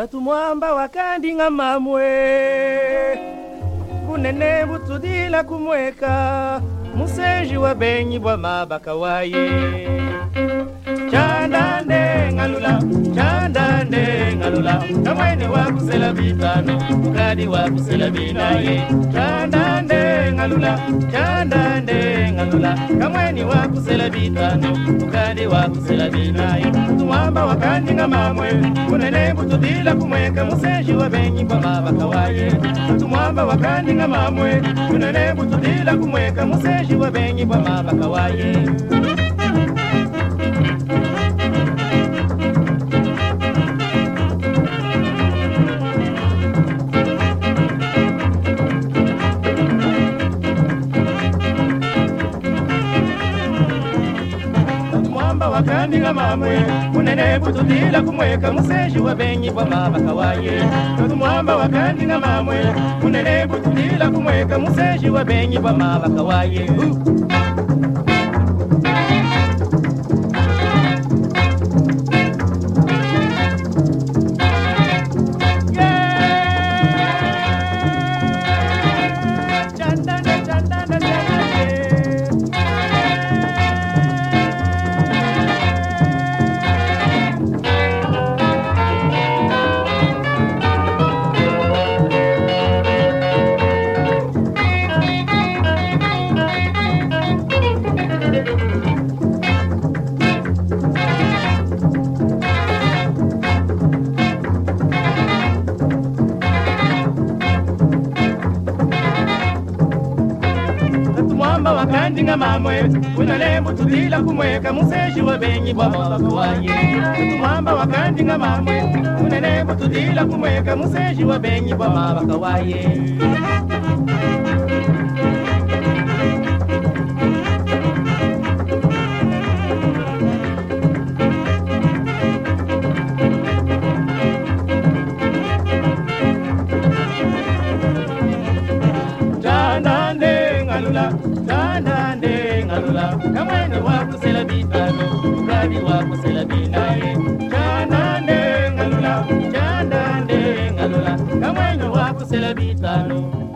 tatumwamba wakandinga mamwe. Bunene butudila kumweka. Museji wa benyi bwa mabaka waye. Chandande ngalula chandande ngalula. Kamwene wakusela bitano ukadi wakusela binaye. Chandande ngalula chandande ngalula. Kamweni wakusela bitano ukadi wakusela binaye tumwamba wakandinga mamwe kunene butudila kumweka museji wa benyi bwa mabaka waye. Tumwamba wakandinga mamwe kunene butudila kumweka museji wa benyi bwa mabaka waye mwamba wakandinga mamwe. Munene butudila kumweka museji wa benyi bwa mabaka waye totu mwamba wakandinga mamwe. Munene butudila kumweka museji wa benyi bwa mabaka waye uh. Mwamba wakandinga mamwe unale butudila kumweka museji wa benyi bwa mabaka waye mwamba wakandinga mamwe unale butudila kumweka museji wa bwa mabaka ngalula, tandande ngalula, kamwene wakusela bitano, ukadi wakusela binaye. Tandande ngalula, tandande ngalula, kamwene wakusela bitano.